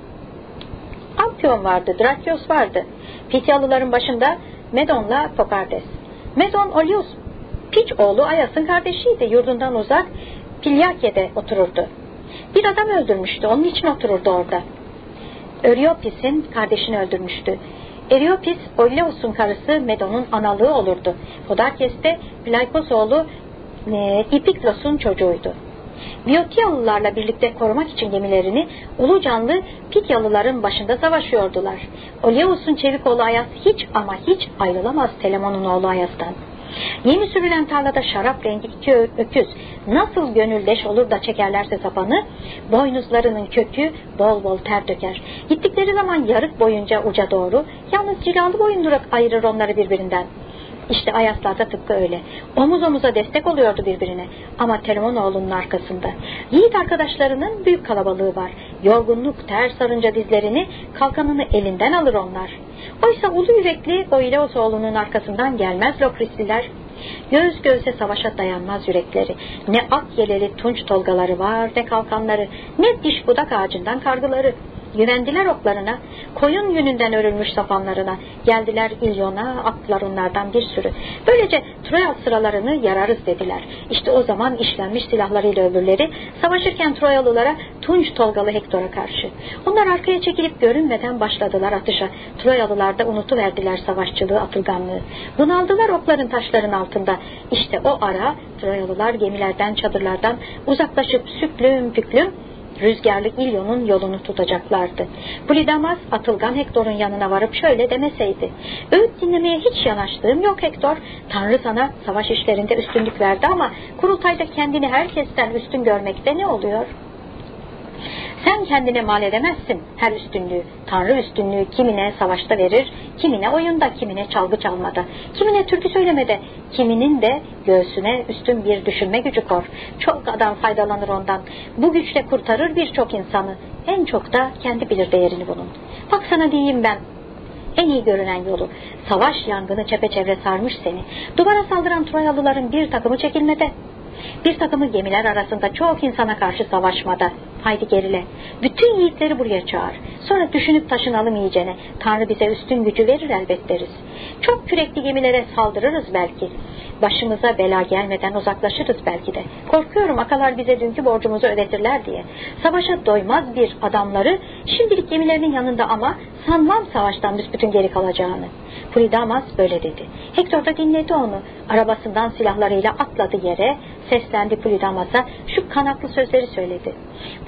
Ampion vardı, Drakios vardı. Pityalıların başında Medon'la Pokardes. Medon Olius, Piç oğlu Ayas'ın kardeşiydi. Yurdundan uzak Pilyake'de otururdu. Bir adam öldürmüştü. Onun için otururdu orada. Öriopis'in kardeşini öldürmüştü. Eriopis, Oileus'un karısı Medon'un analığı olurdu. Podakes de Playkos oğlu e, İpiklos'un çocuğuydu. Biyotiyalılarla birlikte korumak için gemilerini ulu canlı Pityalıların başında savaşıyordular. Oleus'un çevik oğlu Ayas hiç ama hiç ayrılamaz Telemon'un oğlu Ayas'tan. Yemi sürülen tarlada şarap rengi iki öküz nasıl gönüldeş olur da çekerlerse sapanı, boynuzlarının kökü bol bol ter döker. Gittikleri zaman yarık boyunca uca doğru, yalnız cilalı boyundurak ayırır onları birbirinden. İşte Ayaslar da tıpkı öyle. Omuz omuza destek oluyordu birbirine. Ama Telemonoğlu'nun arkasında. Yiğit arkadaşlarının büyük kalabalığı var. Yorgunluk ter sarınca dizlerini, kalkanını elinden alır onlar. Oysa ulu yürekli Oileos oğlunun arkasından gelmez Lokrisliler. Göz göze savaşa dayanmaz yürekleri. Ne ak yeleli tunç tolgaları var ne kalkanları, ne diş budak ağacından kargıları. Güvendiler oklarına, koyun yününden örülmüş sapanlarına, geldiler İlyon'a, attılar onlardan bir sürü. Böylece Troya sıralarını yararız dediler. İşte o zaman işlenmiş silahlarıyla öbürleri, savaşırken Troyalılara tunç tolgalı Hektor'a karşı. Onlar arkaya çekilip görünmeden başladılar atışa. Troyalılar da unutuverdiler savaşçılığı, atılganlığı. Bunaldılar okların taşların altında. İşte o ara Troyalılar gemilerden, çadırlardan uzaklaşıp süklüm püklüm rüzgarlı İlyon'un yolunu tutacaklardı. Polidamas Atılgan Hektor'un yanına varıp şöyle demeseydi. Öğüt dinlemeye hiç yanaştığım yok Hektor. Tanrı sana savaş işlerinde üstünlük verdi ama kurultayda kendini herkesten üstün görmekte ne oluyor?'' Sen kendine mal edemezsin her üstünlüğü. Tanrı üstünlüğü kimine savaşta verir, kimine oyunda, kimine çalgı çalmada, kimine türkü söylemede, kiminin de göğsüne üstün bir düşünme gücü kor. Çok adam faydalanır ondan. Bu güçle kurtarır birçok insanı. En çok da kendi bilir değerini bunun. Bak sana diyeyim ben, en iyi görünen yolu. Savaş yangını çepeçevre sarmış seni. Duvara saldıran Troyalıların bir takımı çekilmede. Bir takımı gemiler arasında çok insana karşı savaşmada. Haydi gerile. Bütün yiğitleri buraya çağır. Sonra düşünüp taşınalım iyicene. Tanrı bize üstün gücü verir elbet deriz. Çok kürekli gemilere saldırırız belki. Başımıza bela gelmeden uzaklaşırız belki de. Korkuyorum akalar bize dünkü borcumuzu ödetirler diye. Savaşa doymaz bir adamları şimdilik gemilerinin yanında ama sanmam savaştan büsbütün geri kalacağını. Pridamas böyle dedi. Hector da dinledi onu. Arabasından silahlarıyla atladı yere, seslendi Pridamas'a, şu kanatlı sözleri söyledi.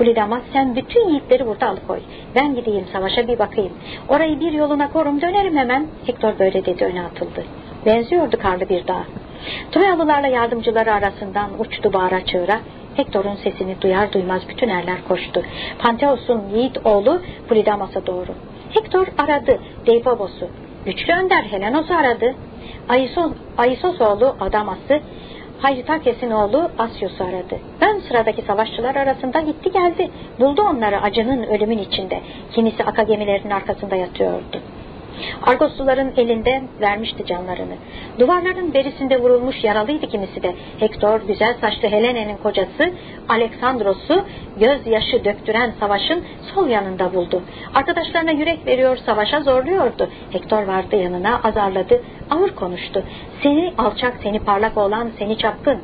Pridamas sen bütün yiğitleri burada alıkoy. Ben gideyim savaşa bir bakayım. Orayı bir yoluna korum dönerim hemen. Hector böyle dedi öne atıldı. Benziyordu karlı bir dağ. Troyalılarla yardımcıları arasından uçtu bağıra çığıra. Hektor'un sesini duyar duymaz bütün erler koştu. Panteos'un yiğit oğlu Polidamas'a doğru. Hektor aradı Deipobos'u. Güçlü önder Helenos'u aradı. Aisos, Aisos oğlu Adamas'ı Hayritakes'in oğlu Asyos'u aradı. Ön sıradaki savaşçılar arasında gitti geldi. Buldu onları acının ölümün içinde. Kimisi aka gemilerinin arkasında yatıyordu. Argosluların elinde vermişti canlarını. Duvarların berisinde vurulmuş yaralıydı kimisi de. Hektor, güzel saçlı Helene'nin kocası, Aleksandros'u gözyaşı döktüren savaşın sol yanında buldu. Arkadaşlarına yürek veriyor, savaşa zorluyordu. Hektor vardı yanına, azarladı, ağır konuştu. Seni alçak, seni parlak olan, seni çapkın.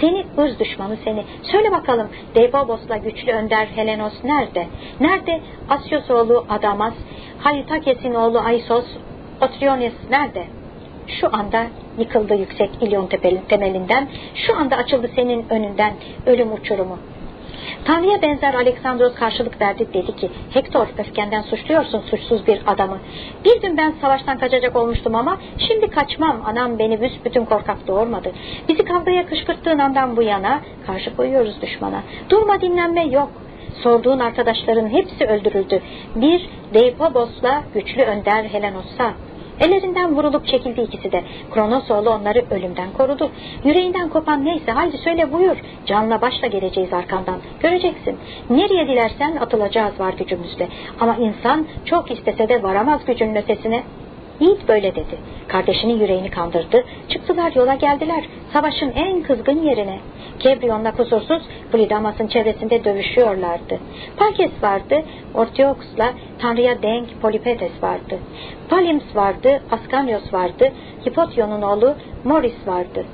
Seni ırz düşmanı seni. Söyle bakalım Deibobos'la güçlü önder Helenos nerede? Nerede Asyos oğlu Adamas, Halitakes'in oğlu Aisos, Otriones nerede? Şu anda yıkıldı yüksek İlyon temelinden, şu anda açıldı senin önünden ölüm uçurumu. Tanrı'ya benzer Aleksandros karşılık verdi dedi ki Hektor öfkenden suçluyorsun suçsuz bir adamı. Bir gün ben savaştan kaçacak olmuştum ama şimdi kaçmam anam beni büsbütün korkak doğurmadı. Bizi kavgaya kışkırttığın andan bu yana karşı koyuyoruz düşmana. Durma dinlenme yok. Sorduğun arkadaşların hepsi öldürüldü. Bir Deipobos'la güçlü önder Helenos'a Ellerinden vurulup çekildi ikisi de. Kronos oğlu onları ölümden korudu. Yüreğinden kopan neyse haydi söyle buyur. Canla başla geleceğiz arkandan. Göreceksin. Nereye dilersen atılacağız var gücümüzle. Ama insan çok istese de varamaz gücünün ötesine. Yiğit böyle dedi. Kardeşinin yüreğini kandırdı. Çıktılar yola geldiler. Savaşın en kızgın yerine. Kebrion'la kusursuz Polidamas'ın çevresinde dövüşüyorlardı. Parkes vardı, Ortiox'la Tanrı'ya denk Polipetes vardı. Palims vardı, Askanios vardı, Hipotyon'un oğlu Morris vardı.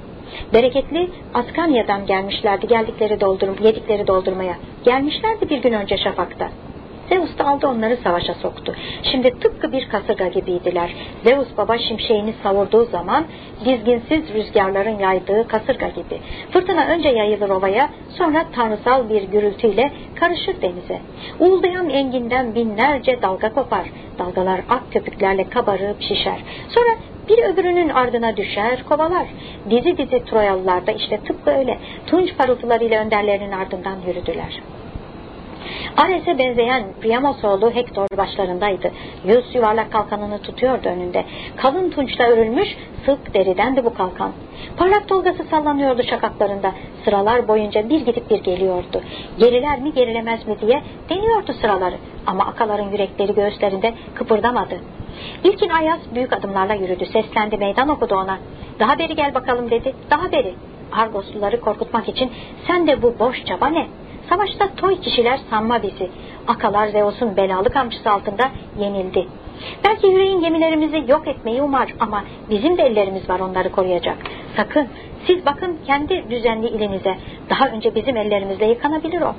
Bereketli Askanya'dan gelmişlerdi geldikleri doldurum, yedikleri doldurmaya. Gelmişlerdi bir gün önce şafakta. Zeus da aldı onları savaşa soktu. Şimdi tıpkı bir kasırga gibiydiler. Zeus baba şimşeğini savurduğu zaman dizginsiz rüzgarların yaydığı kasırga gibi. Fırtına önce yayılır ovaya sonra tanrısal bir gürültüyle karışır denize. Uğuldayan enginden binlerce dalga kopar. Dalgalar ak köpüklerle kabarıp şişer. Sonra bir öbürünün ardına düşer, kovalar. Dizi dizi Troyalılar da işte tıpkı öyle tunç parıltılarıyla önderlerinin ardından yürüdüler.'' Ares'e benzeyen Priamos oğlu Hektor başlarındaydı. Yüz yuvarlak kalkanını tutuyordu önünde. Kalın tunçla örülmüş sık deridendi bu kalkan. Parlak dolgası sallanıyordu şakaklarında. Sıralar boyunca bir gidip bir geliyordu. Geriler mi gerilemez mi diye deniyordu sıraları. Ama akaların yürekleri göğüslerinde kıpırdamadı. İlkin Ayaz büyük adımlarla yürüdü. Seslendi meydan okudu ona. Daha beri gel bakalım dedi. Daha beri. Argosluları korkutmak için sen de bu boş çaba ne? Savaşta toy kişiler sanma bizi. Akalar Zeus'un belalı kamçısı altında yenildi. Belki yüreğin gemilerimizi yok etmeyi umar ama bizim de ellerimiz var onları koruyacak. Sakın siz bakın kendi düzenli ilinize. Daha önce bizim ellerimizle yıkanabilir o.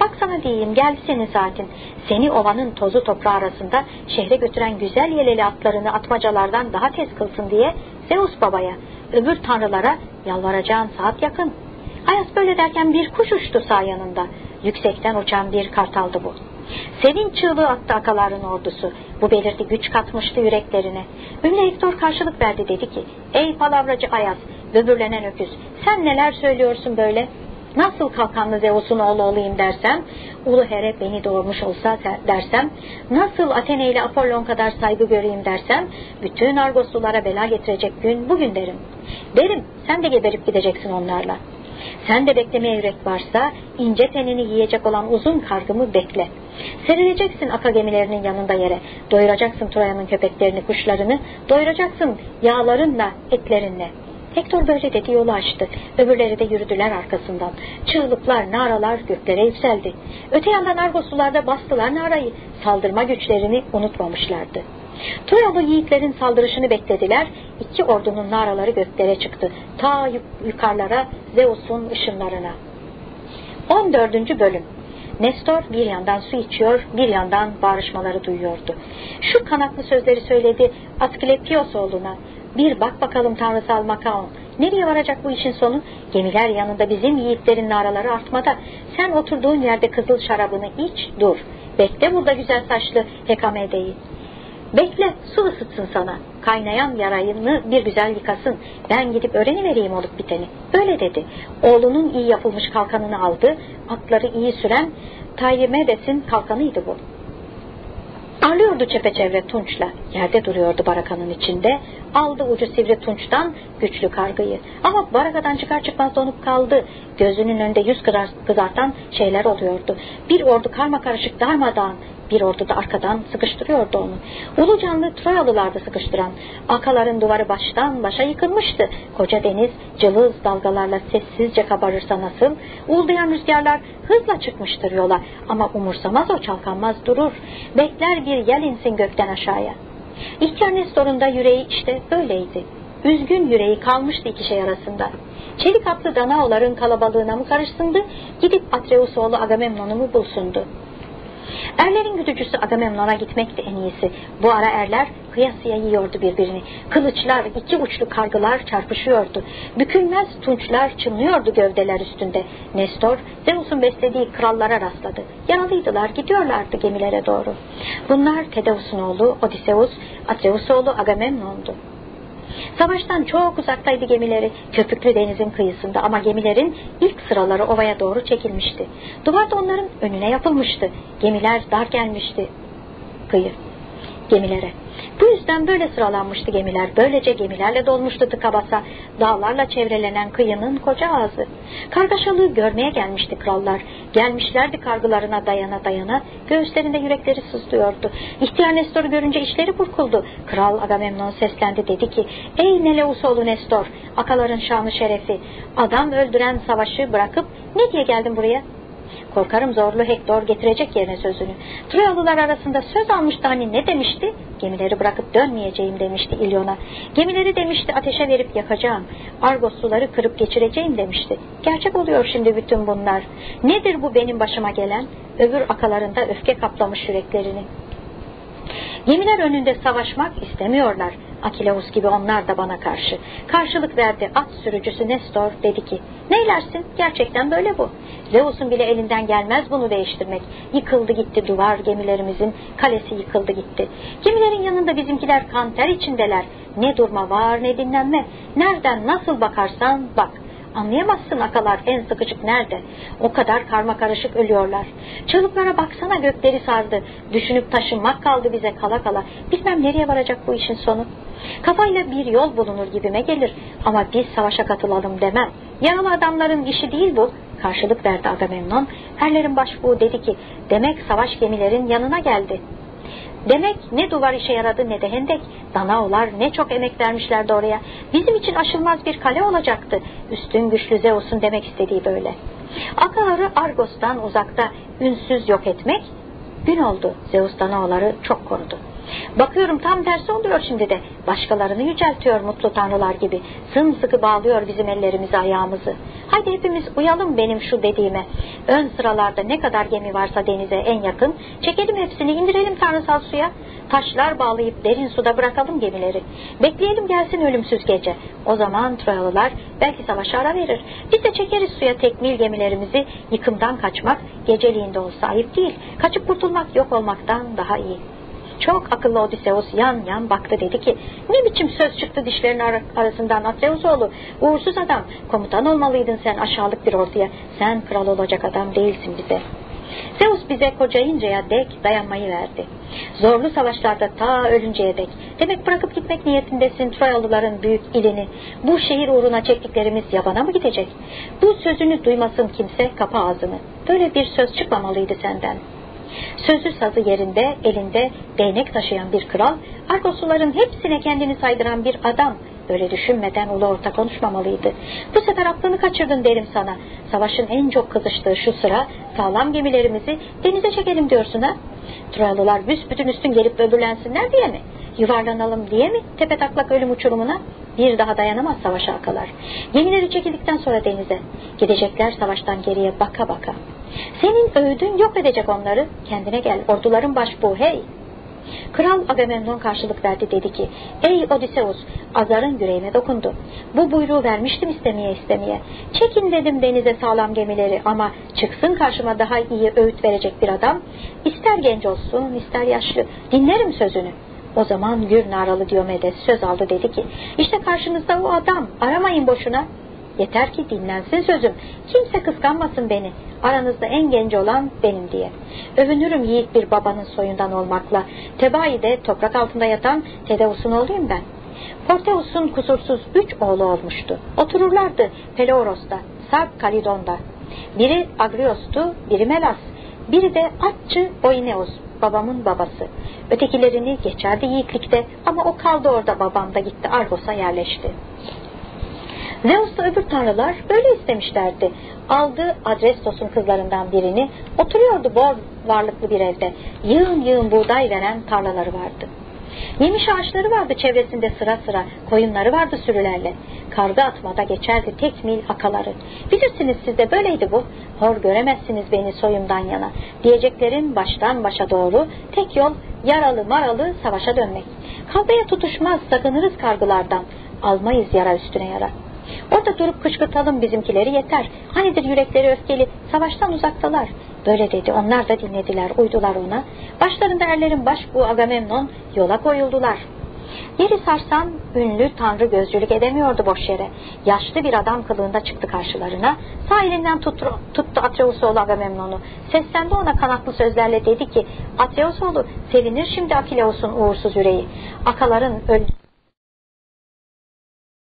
Bak sana diyeyim geldi senin saatin. Seni ovanın tozu toprağı arasında şehre götüren güzel yeleli atlarını atmacalardan daha tez kılsın diye Zeus babaya, öbür tanrılara yalvaracağın saat yakın. Ayas böyle derken bir kuş uçtu sağ yanında. Yüksekten uçan bir kartaldı bu. Sevinç çığlığı attı akaların ordusu. Bu belirti güç katmıştı yüreklerine. Ünlü Hektor karşılık verdi dedi ki, Ey palavracı Ayas, böbürlenen öküz, sen neler söylüyorsun böyle? Nasıl kalkanlı Zeus'un oğlu olayım dersem, Ulu Here beni doğurmuş olsa dersem, nasıl Athene ile Apollon kadar saygı göreyim dersem, bütün Argoslulara bela getirecek gün bugün derim. Derim, sen de geberip gideceksin onlarla. Sen de beklemeye yürek varsa ince tenini yiyecek olan uzun kargımı bekle. Serileceksin aka gemilerinin yanında yere. Doyuracaksın Troya'nın köpeklerini, kuşlarını. Doyuracaksın yağlarınla, etlerinle. Hektor böyle dedi yolu açtı. Öbürleri de yürüdüler arkasından. Çığlıklar, naralar göklere yükseldi. Öte yandan Argoslular da bastılar narayı. Saldırma güçlerini unutmamışlardı. Troyalı yiğitlerin saldırışını beklediler. İki ordunun naraları göklere çıktı. Ta yukarılara Zeus'un ışınlarına. 14. Bölüm Nestor bir yandan su içiyor, bir yandan bağrışmaları duyuyordu. Şu kanatlı sözleri söyledi Asklepios oğluna. Bir bak bakalım tanrısal Makaon. Nereye varacak bu işin sonu? Gemiler yanında bizim yiğitlerin naraları artmada. Sen oturduğun yerde kızıl şarabını iç, dur. Bekle burada güzel saçlı Hekamede'yi. Bekle su ısıtsın sana. Kaynayan yarayını bir güzel yıkasın. Ben gidip öğrenivereyim olup biteni. Böyle dedi. Oğlunun iyi yapılmış kalkanını aldı. Atları iyi süren Tayyimedes'in kalkanıydı bu. Arlıyordu çepeçevre tunçla. Yerde duruyordu barakanın içinde. Aldı ucu sivri tunçtan güçlü kargıyı. Ama barakadan çıkar çıkmaz donup kaldı. Gözünün önünde yüz kızartan şeyler oluyordu. Bir ordu karma karışık darmadan bir ordu da arkadan sıkıştırıyordu onu. Ulu canlı Troyalılar da sıkıştıran. Akaların duvarı baştan başa yıkılmıştı. Koca deniz cılız dalgalarla sessizce kabarırsa nasıl? Uldayan rüzgarlar hızla çıkmıştır yola. Ama umursamaz o çalkanmaz durur. Bekler bir yel insin gökten aşağıya. İhtiyar Nestor'un yüreği işte böyleydi. Üzgün yüreği kalmıştı iki şey arasında. Çelik atlı Danaoların kalabalığına mı karışsındı, gidip Atreus oğlu Agamemnon'u mu bulsundu? Erlerin güdücüsü Agamemnon'a gitmekti en iyisi. Bu ara erler kıyasıya yiyordu birbirini. Kılıçlar, iki uçlu kargılar çarpışıyordu. Bükülmez tunçlar çınlıyordu gövdeler üstünde. Nestor, Zeus'un beslediği krallara rastladı. Yaralıydılar, gidiyorlardı gemilere doğru. Bunlar Tedeus'un oğlu Odysseus, Atreus oğlu Agamemnon'du. Savaştan çok uzaktaydı gemileri köpüklü denizin kıyısında ama gemilerin ilk sıraları ovaya doğru çekilmişti. Duvar da onların önüne yapılmıştı. Gemiler dar gelmişti kıyı. Gemilere. Bu yüzden böyle sıralanmıştı gemiler. Böylece gemilerle dolmuştu tıka basa. Dağlarla çevrelenen kıyının koca ağzı. Kargaşalığı görmeye gelmişti krallar. Gelmişlerdi kargılarına dayana dayana. Göğüslerinde yürekleri sızlıyordu. İhtiyar Nestor'u görünce işleri burkuldu. Kral Agamemnon seslendi dedi ki Ey Neleusoğlu Nestor, akaların şanı şerefi. Adam öldüren savaşı bırakıp ne diye geldin buraya? Korkarım zorlu Hektor getirecek yerine sözünü. Troyalılar arasında söz almıştı hani ne demişti? Gemileri bırakıp dönmeyeceğim demişti İlyon'a. Gemileri demişti ateşe verip yakacağım. Argos suları kırıp geçireceğim demişti. Gerçek oluyor şimdi bütün bunlar. Nedir bu benim başıma gelen? Öbür akalarında öfke kaplamış yüreklerini. Gemiler önünde savaşmak istemiyorlar. Akileus gibi onlar da bana karşı. Karşılık verdi at sürücüsü Nestor dedi ki neylersin gerçekten böyle bu. Zeus'un bile elinden gelmez bunu değiştirmek. Yıkıldı gitti duvar gemilerimizin kalesi yıkıldı gitti. Gemilerin yanında bizimkiler kanter içindeler. Ne durma var ne dinlenme. Nereden nasıl bakarsan bak. Anlayamazsın akalar en sıkışık nerede. O kadar karma karışık ölüyorlar. Çığlıklara baksana gökleri sardı. Düşünüp taşınmak kaldı bize kala kala. Bilmem nereye varacak bu işin sonu. Kafayla bir yol bulunur gibime gelir. Ama biz savaşa katılalım demem. Yaralı adamların işi değil bu. Karşılık verdi Agamemnon. Erlerin başbuğu dedi ki demek savaş gemilerin yanına geldi. Demek ne duvar işe yaradı ne de hendek. Danaolar ne çok emek vermişlerdi oraya. Bizim için aşılmaz bir kale olacaktı. Üstün güçlü Zeus'un demek istediği böyle. Akaları Argos'tan uzakta ünsüz yok etmek gün oldu. Zeus Danaoları çok korudu. Bakıyorum tam tersi oluyor şimdi de. Başkalarını yüceltiyor mutlu tanrılar gibi. Sımsıkı bağlıyor bizim ellerimizi ayağımızı. Haydi hepimiz uyalım benim şu dediğime. Ön sıralarda ne kadar gemi varsa denize en yakın. Çekelim hepsini indirelim tanrısal suya. Taşlar bağlayıp derin suda bırakalım gemileri. Bekleyelim gelsin ölümsüz gece. O zaman Troyalılar belki savaşa ara verir. Biz de çekeriz suya tekmil gemilerimizi. Yıkımdan kaçmak geceliğinde olsa ayıp değil. Kaçıp kurtulmak yok olmaktan daha iyi. Çok akıllı Odysseus yan yan baktı dedi ki ne biçim söz çıktı dişlerin ar arasından Atreusoğlu uğursuz adam komutan olmalıydın sen aşağılık bir orduya sen kral olacak adam değilsin bize. Zeus bize kocayıncaya dek dayanmayı verdi. Zorlu savaşlarda ta ölünceye dek. Demek bırakıp gitmek niyetindesin Troyalıların büyük ilini. Bu şehir uğruna çektiklerimiz yabana mı gidecek? Bu sözünü duymasın kimse kapa ağzını. Böyle bir söz çıkmamalıydı senden.'' Sözü sazı yerinde, elinde değnek taşıyan bir kral, Argosluların hepsine kendini saydıran bir adam, böyle düşünmeden ulu orta konuşmamalıydı. Bu sefer aklını kaçırdın derim sana. Savaşın en çok kızıştığı şu sıra sağlam gemilerimizi denize çekelim diyorsun ha? Troyalılar büsbütün üstün gelip böbürlensinler diye mi? Yuvarlanalım diye mi tepe taklak ölüm uçurumuna? Bir daha dayanamaz savaşa akalar. Gemileri çekildikten sonra denize. Gidecekler savaştan geriye baka baka. Senin öğüdün yok edecek onları. Kendine gel orduların başbuğu hey. Kral Agamemnon karşılık verdi dedi ki Ey Odysseus Azar'ın yüreğime dokundu. Bu buyruğu vermiştim istemeye istemeye. Çekin dedim denize sağlam gemileri ama çıksın karşıma daha iyi öğüt verecek bir adam. İster genç olsun ister yaşlı dinlerim sözünü. O zaman Gür Naralı Diomedes söz aldı dedi ki işte karşınızda o adam aramayın boşuna. Yeter ki dinlensin sözüm. Kimse kıskanmasın beni. Aranızda en genç olan benim diye. Övünürüm yiğit bir babanın soyundan olmakla. Tebai'de toprak altında yatan Tedeus'un oğluyum ben. Porteus'un kusursuz üç oğlu olmuştu. Otururlardı Peleoros'ta, Sarp Kalidon'da. Biri Agrios'tu, biri Melas. Biri de Atçı Oineos, babamın babası. Ötekilerini geçerdi yiğitlikte ama o kaldı orada babam da gitti Argos'a yerleşti. Zeus'ta öbür tanrılar böyle istemişlerdi. Aldı Adrestos'un kızlarından birini, oturuyordu bol varlıklı bir evde. Yığın yığın buğday veren tarlaları vardı. Yemiş ağaçları vardı çevresinde sıra sıra, koyunları vardı sürülerle. Karga atmada geçerdi tek mil akaları. Bilirsiniz siz de böyleydi bu. Hor göremezsiniz beni soyumdan yana. Diyeceklerin baştan başa doğru, tek yol yaralı maralı savaşa dönmek. Kavgaya tutuşmaz, sakınırız kargılardan. Almayız yara üstüne yara. Orada durup kışkırtalım bizimkileri yeter. Hanidir yürekleri öfkeli, savaştan uzaktalar. Böyle dedi, onlar da dinlediler, uydular ona. Başlarında erlerin başbuğu Agamemnon yola koyuldular. Yeri sarsan ünlü tanrı gözcülük edemiyordu boş yere. Yaşlı bir adam kılığında çıktı karşılarına. Sağ elinden tuttu, tuttu Atreus oğlu Agamemnon'u. Seslendi ona kanatlı sözlerle dedi ki Atreus oğlu sevinir şimdi Akileus'un uğursuz yüreği. Akaların öldü.